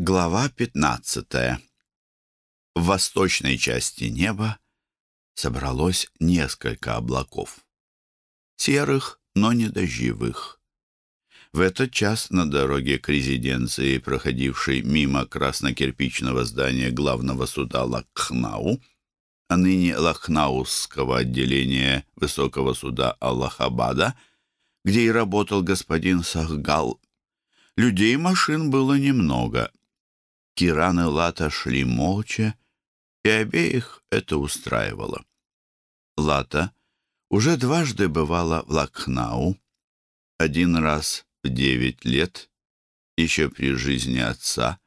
Глава 15. В восточной части неба собралось несколько облаков. Серых, но не дождевых. В этот час на дороге к резиденции, проходившей мимо краснокирпичного здания главного суда Лакхнау, а ныне Лахнаусского отделения Высокого суда Аллахабада, где и работал господин Сахгал, людей машин было немного — Киран и Лата шли молча, и обеих это устраивало. Лата уже дважды бывала в Лакхнау, один раз в девять лет, еще при жизни отца,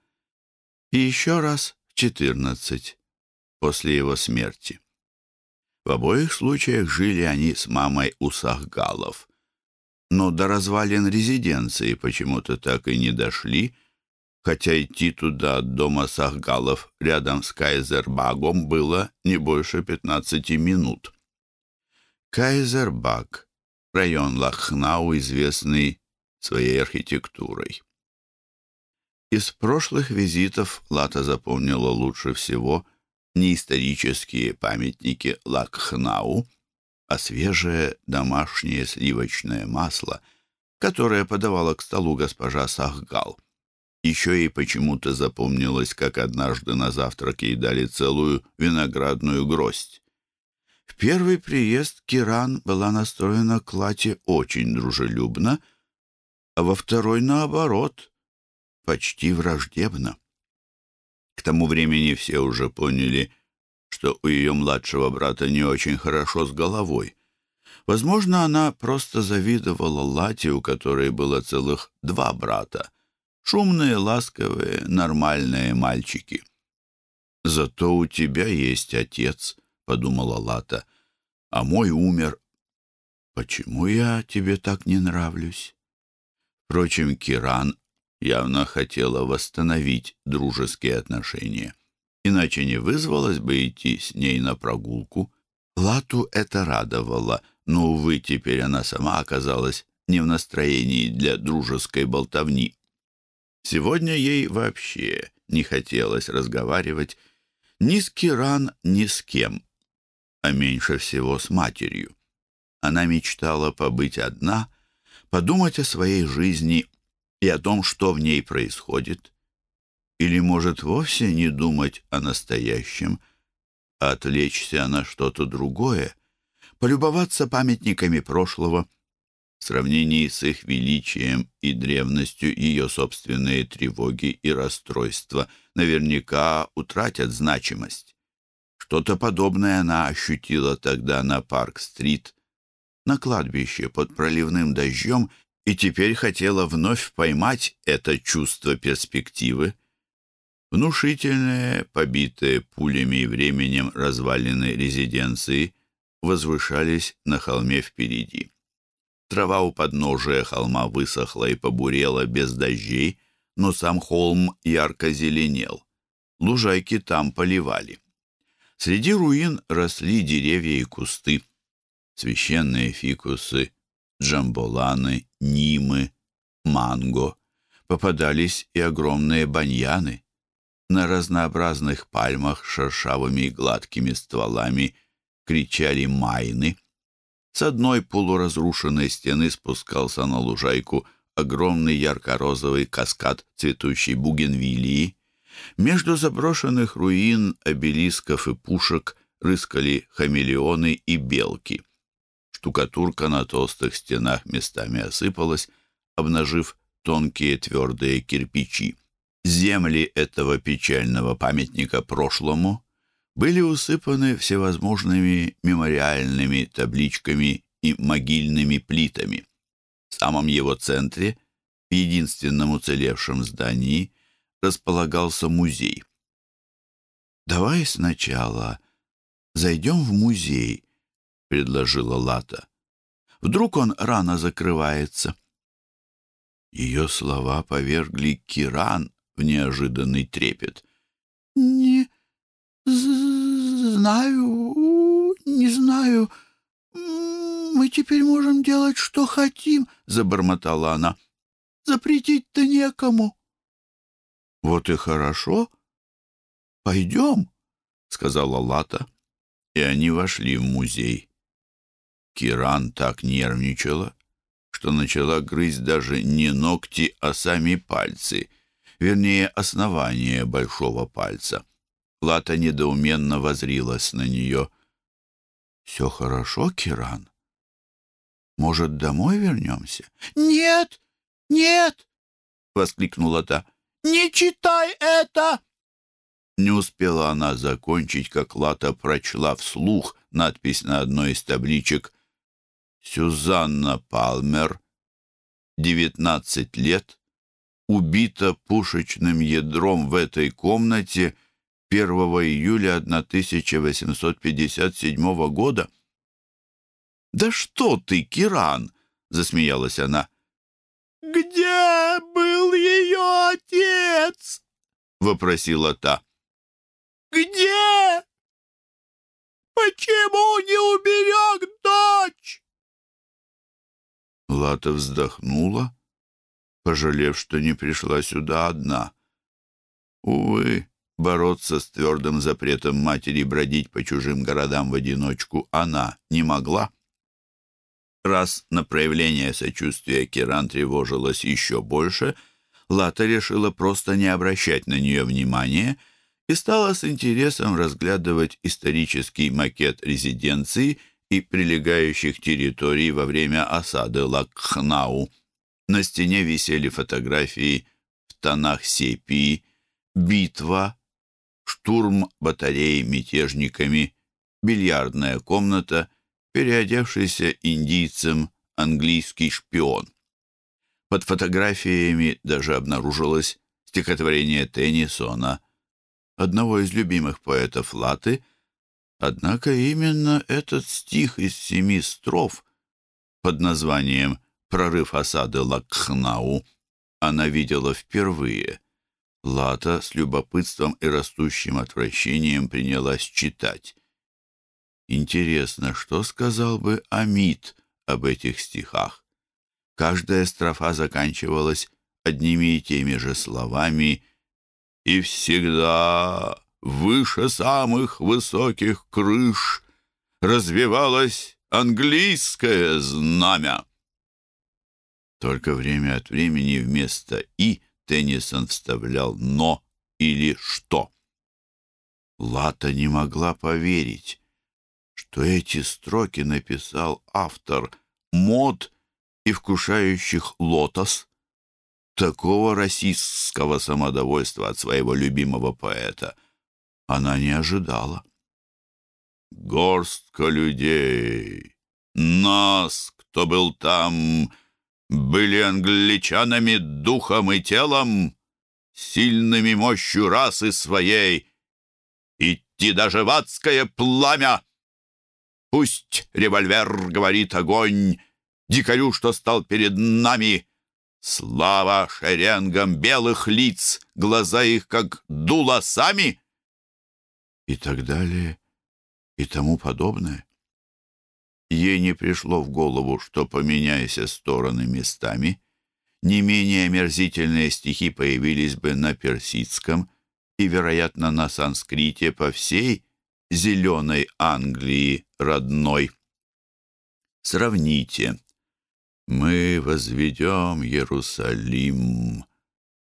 и еще раз в четырнадцать, после его смерти. В обоих случаях жили они с мамой у Сахгалов, но до развалин резиденции почему-то так и не дошли, хотя идти туда от дома Сахгалов рядом с Кайзербагом было не больше 15 минут. Кайзербаг — район Лахнау, известный своей архитектурой. Из прошлых визитов Лата запомнила лучше всего не исторические памятники Лакхнау, а свежее домашнее сливочное масло, которое подавала к столу госпожа Сахгал — еще ей почему-то запомнилось, как однажды на завтрак ей дали целую виноградную гроздь. В первый приезд Киран была настроена к Лате очень дружелюбно, а во второй, наоборот, почти враждебно. К тому времени все уже поняли, что у ее младшего брата не очень хорошо с головой. Возможно, она просто завидовала Лате, у которой было целых два брата — Шумные, ласковые, нормальные мальчики. «Зато у тебя есть отец», — подумала Лата, — «а мой умер. Почему я тебе так не нравлюсь?» Впрочем, Киран явно хотела восстановить дружеские отношения. Иначе не вызвалась бы идти с ней на прогулку. Лату это радовало, но, увы, теперь она сама оказалась не в настроении для дружеской болтовни. Сегодня ей вообще не хотелось разговаривать ни с Киран, ни с кем, а меньше всего с матерью. Она мечтала побыть одна, подумать о своей жизни и о том, что в ней происходит. Или, может, вовсе не думать о настоящем, а отвлечься на что-то другое, полюбоваться памятниками прошлого — в сравнении с их величием и древностью ее собственные тревоги и расстройства наверняка утратят значимость. Что-то подобное она ощутила тогда на Парк-стрит, на кладбище под проливным дождем, и теперь хотела вновь поймать это чувство перспективы. Внушительные, побитые пулями и временем развалины резиденции возвышались на холме впереди. Трава у подножия холма высохла и побурела без дождей, но сам холм ярко зеленел. Лужайки там поливали. Среди руин росли деревья и кусты. Священные фикусы, джамболаны, нимы, манго. Попадались и огромные баньяны. На разнообразных пальмах шершавыми и гладкими стволами кричали майны — с одной полуразрушенной стены спускался на лужайку огромный ярко-розовый каскад цветущей бугенвилии. Между заброшенных руин, обелисков и пушек рыскали хамелеоны и белки. Штукатурка на толстых стенах местами осыпалась, обнажив тонкие твердые кирпичи. Земли этого печального памятника прошлому были усыпаны всевозможными мемориальными табличками и могильными плитами. В самом его центре, в единственном уцелевшем здании, располагался музей. «Давай сначала зайдем в музей», — предложила Лата. «Вдруг он рано закрывается?» Ее слова повергли Киран в неожиданный трепет. «Не знаю, не знаю. Мы теперь можем делать, что хотим», — забормотала она. «Запретить-то некому». Вот и хорошо. Пойдем, сказала Лата, и они вошли в музей. Киран так нервничала, что начала грызть даже не ногти, а сами пальцы, вернее, основание большого пальца. Лата недоуменно возрилась на нее. «Все хорошо, Киран? Может, домой вернемся?» «Нет, нет!» — воскликнула та. «Не читай это!» Не успела она закончить, как Лата прочла вслух надпись на одной из табличек «Сюзанна Палмер, 19 лет, убита пушечным ядром в этой комнате 1 июля 1857 года». «Да что ты, Киран!» — засмеялась она. «Где был ее отец?» — вопросила та. «Где? Почему не уберег дочь?» Лата вздохнула, пожалев, что не пришла сюда одна. Увы, бороться с твердым запретом матери бродить по чужим городам в одиночку она не могла. Раз на проявление сочувствия Киран тревожилась еще больше, Лата решила просто не обращать на нее внимания и стала с интересом разглядывать исторический макет резиденции и прилегающих территорий во время осады Лакхнау. На стене висели фотографии в тонах сепии, битва, штурм батареи мятежниками, бильярдная комната — переодевшийся индийцем английский шпион. Под фотографиями даже обнаружилось стихотворение Теннисона, одного из любимых поэтов Латы, однако именно этот стих из семи строф под названием «Прорыв осады Лакхнау» она видела впервые. Лата с любопытством и растущим отвращением принялась читать. Интересно, что сказал бы Амид об этих стихах? Каждая строфа заканчивалась одними и теми же словами «И всегда выше самых высоких крыш развивалось английское знамя». Только время от времени вместо «и» Теннисон вставлял «но» или «что». Лата не могла поверить что эти строки написал автор мод и вкушающих лотос. Такого российского самодовольства от своего любимого поэта она не ожидала. Горстка людей, нас, кто был там, были англичанами духом и телом, сильными мощью расы своей, идти даже в адское пламя. Пусть револьвер говорит огонь, Дикарю, что стал перед нами. Слава шеренгам белых лиц, Глаза их, как дуло сами. И так далее, и тому подобное. Ей не пришло в голову, что, поменяйся стороны местами, не менее омерзительные стихи появились бы на персидском и, вероятно, на санскрите по всей зеленой Англии родной. Сравните. Мы возведем Иерусалим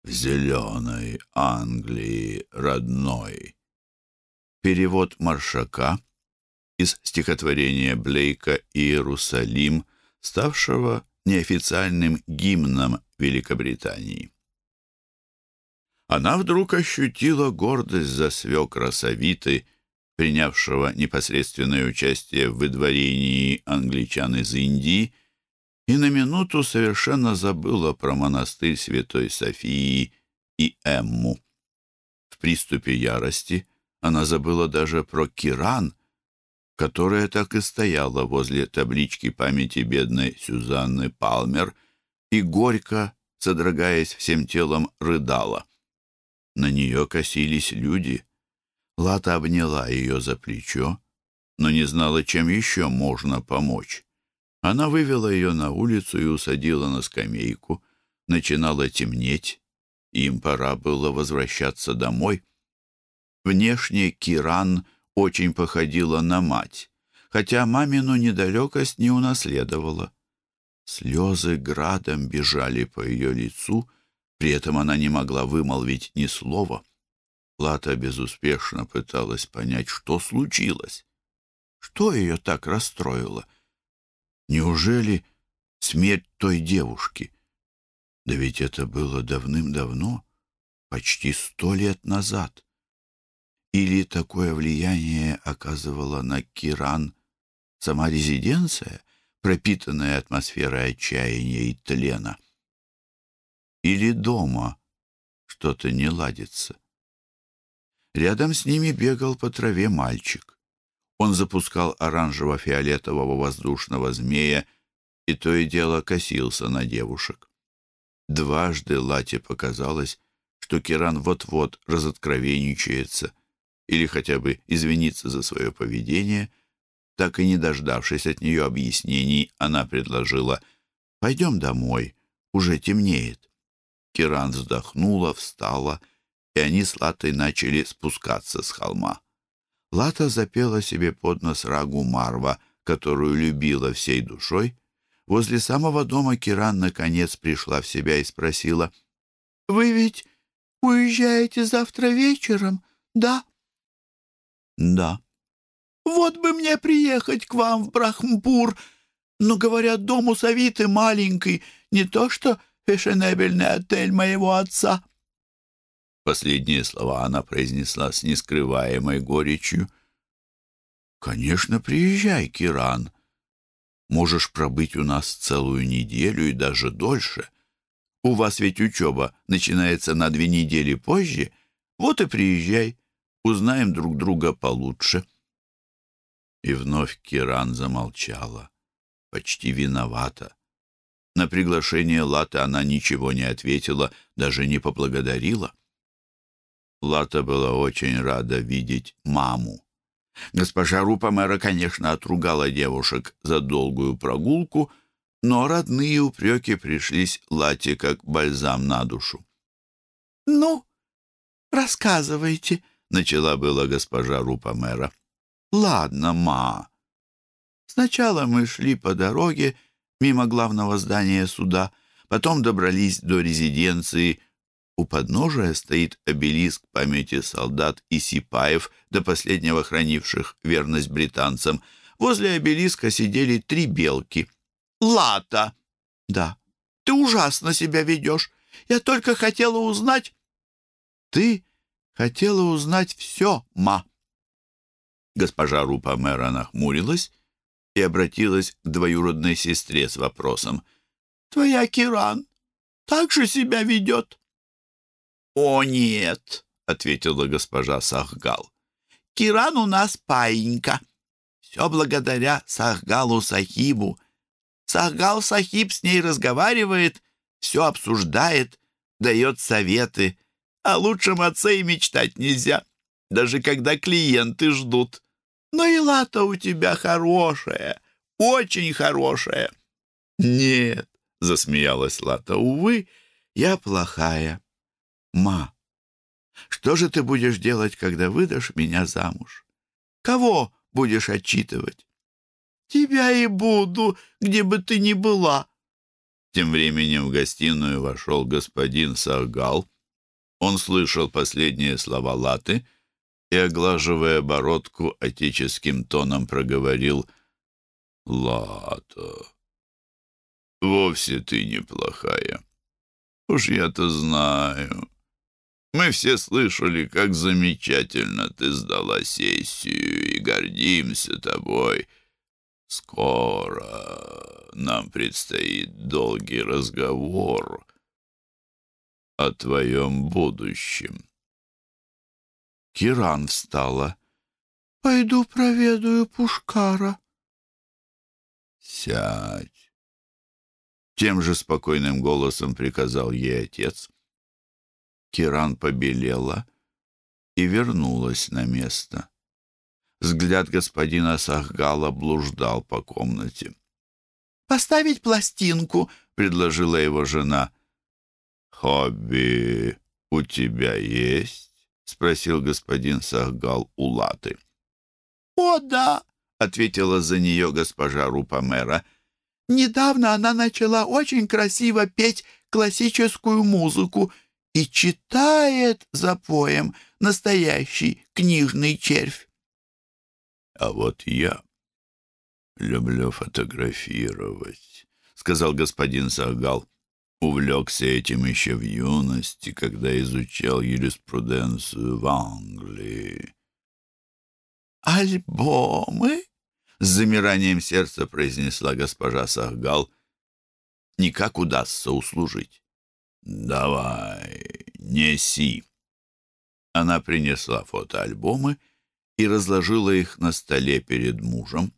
в зеленой Англии родной. Перевод Маршака из стихотворения Блейка «Иерусалим», ставшего неофициальным гимном Великобритании. Она вдруг ощутила гордость за свекра Савиты – принявшего непосредственное участие в выдворении англичан из Индии, и на минуту совершенно забыла про монастырь Святой Софии и Эмму. В приступе ярости она забыла даже про Киран, которая так и стояла возле таблички памяти бедной Сюзанны Палмер и горько, содрогаясь всем телом, рыдала. На нее косились люди — Лата обняла ее за плечо, но не знала, чем еще можно помочь. Она вывела ее на улицу и усадила на скамейку. Начинало темнеть. Им пора было возвращаться домой. Внешне Киран очень походила на мать, хотя мамину недалекость не унаследовала. Слезы градом бежали по ее лицу, при этом она не могла вымолвить ни слова. Лата безуспешно пыталась понять, что случилось. Что ее так расстроило? Неужели смерть той девушки? Да ведь это было давным-давно, почти сто лет назад. Или такое влияние оказывала на Киран сама резиденция, пропитанная атмосферой отчаяния и тлена? Или дома что-то не ладится? Рядом с ними бегал по траве мальчик. Он запускал оранжево-фиолетового воздушного змея и то и дело косился на девушек. Дважды Лате показалось, что Киран вот-вот разоткровенничается или хотя бы извинится за свое поведение. Так и не дождавшись от нее объяснений, она предложила «Пойдем домой, уже темнеет». Киран вздохнула, встала, и они с Латой начали спускаться с холма. Лата запела себе под нос рагу Марва, которую любила всей душой. Возле самого дома Киран наконец пришла в себя и спросила, «Вы ведь уезжаете завтра вечером, да?» «Да». «Вот бы мне приехать к вам в Брахмпур, но, говорят, дом у Савиты маленький, не то что фешенебельный отель моего отца». Последние слова она произнесла с нескрываемой горечью. «Конечно, приезжай, Киран. Можешь пробыть у нас целую неделю и даже дольше. У вас ведь учеба начинается на две недели позже. Вот и приезжай, узнаем друг друга получше». И вновь Киран замолчала, почти виновата. На приглашение Латы она ничего не ответила, даже не поблагодарила. Лата была очень рада видеть маму. Госпожа Рупамера, конечно, отругала девушек за долгую прогулку, но родные упреки пришлись Лате как бальзам на душу. «Ну, рассказывайте», — начала была госпожа Рупамера. «Ладно, ма. Сначала мы шли по дороге мимо главного здания суда, потом добрались до резиденции у подножия стоит обелиск памяти солдат и сипаев, до последнего хранивших верность британцам. Возле обелиска сидели три белки. «Лата!» «Да». «Ты ужасно себя ведешь. Я только хотела узнать...» «Ты хотела узнать все, ма». Госпожа Рупа мэра нахмурилась и обратилась к двоюродной сестре с вопросом. «Твоя Киран так же себя ведет?» «О, нет!» — ответила госпожа Сахгал. «Киран у нас паинька. Все благодаря Сахгалу Сахибу. Сахгал Сахиб с ней разговаривает, все обсуждает, дает советы. О лучшем отце и мечтать нельзя, даже когда клиенты ждут. Но и лата у тебя хорошая, очень хорошая». «Нет», — засмеялась Лата, — «увы, я плохая». «Ма, что же ты будешь делать, когда выдашь меня замуж? Кого будешь отчитывать?» «Тебя и буду, где бы ты ни была». Тем временем в гостиную вошел господин Саргал. Он слышал последние слова Латы и, оглаживая бородку, отеческим тоном проговорил «Лата, вовсе ты неплохая. Уж я-то знаю». Мы все слышали, как замечательно ты сдала сессию и гордимся тобой. Скоро нам предстоит долгий разговор о твоем будущем. Киран встала. «Пойду проведаю Пушкара». «Сядь!» Тем же спокойным голосом приказал ей отец. Киран побелела и вернулась на место. Взгляд господина Сахгала блуждал по комнате. «Поставить пластинку», — предложила его жена. «Хобби у тебя есть?» — спросил господин Сахгал у Латы. «О, да!» — ответила за нее госпожа Рупамера. «Недавно она начала очень красиво петь классическую музыку и читает за поем настоящий книжный червь». «А вот я люблю фотографировать», — сказал господин Сахгал. Увлекся этим еще в юности, когда изучал юриспруденцию в Англии. «Альбомы?» — с замиранием сердца произнесла госпожа Сахгал. «Никак удастся услужить». «Давай, неси». Она принесла фотоальбомы и разложила их на столе перед мужем.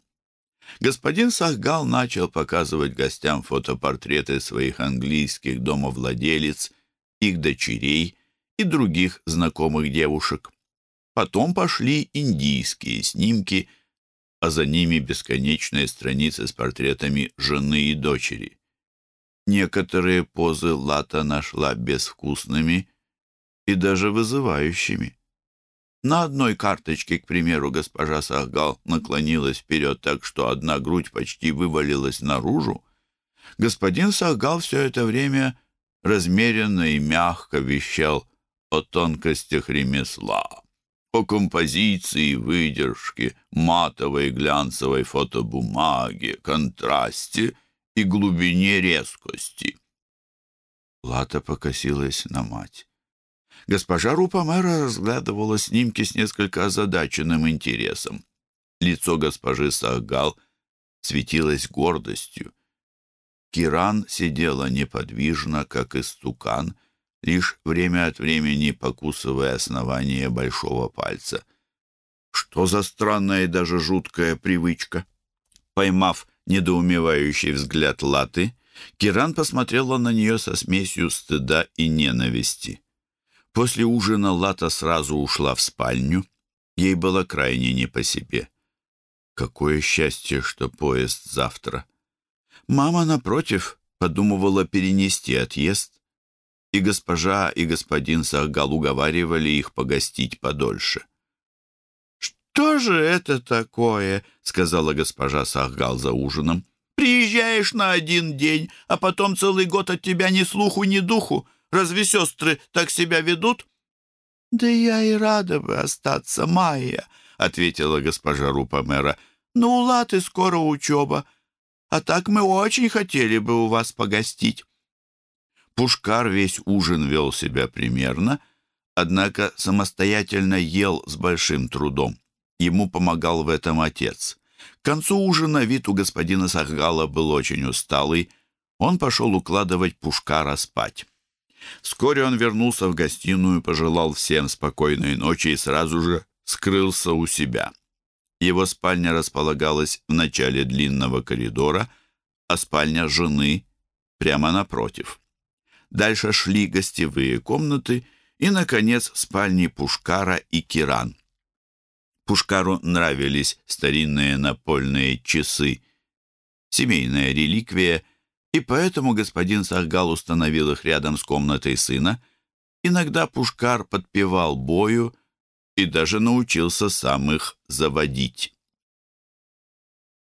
Господин Сахгал начал показывать гостям фотопортреты своих английских домовладелец, их дочерей и других знакомых девушек. Потом пошли индийские снимки, а за ними бесконечные страницы с портретами жены и дочери. Некоторые позы Лата нашла безвкусными и даже вызывающими. На одной карточке, к примеру, госпожа Сахгал наклонилась вперед так, что одна грудь почти вывалилась наружу. Господин Сахгал все это время размеренно и мягко вещал о тонкостях ремесла, о композиции, выдержке, матовой глянцевой фотобумаге, контрасте и глубине резкости. Лата покосилась на мать. Госпожа Рупамера разглядывала снимки с несколько озадаченным интересом. Лицо госпожи Сагал светилось гордостью. Киран сидела неподвижно, как истукан, лишь время от времени покусывая основание большого пальца. Что за странная и даже жуткая привычка? Поймав недоумевающий взгляд Латы, Киран посмотрела на нее со смесью стыда и ненависти. После ужина Лата сразу ушла в спальню. Ей было крайне не по себе. Какое счастье, что поезд завтра. Мама, напротив, подумывала перенести отъезд, и госпожа и господин Сахгал уговаривали их погостить подольше. «Что же это такое?» — сказала госпожа Сахгал за ужином. «Приезжаешь на один день, а потом целый год от тебя ни слуху, ни духу. Разве сестры так себя ведут?» «Да я и рада бы остаться, Майя», — ответила госпожа Рупамера. «Но у Латы скоро учеба, а так мы очень хотели бы у вас погостить». Пушкар весь ужин вел себя примерно, однако самостоятельно ел с большим трудом. Ему помогал в этом отец. К концу ужина вид у господина Сахгала был очень усталый. Он пошел укладывать Пушкара спать. Вскоре он вернулся в гостиную, пожелал всем спокойной ночи и сразу же скрылся у себя. Его спальня располагалась в начале длинного коридора, а спальня жены прямо напротив. Дальше шли гостевые комнаты и, наконец, спальни Пушкара и Киран. Пушкару нравились старинные напольные часы. Семейная реликвия — и поэтому господин Сахгал установил их рядом с комнатой сына. Иногда Пушкар подпевал бою и даже научился сам их заводить.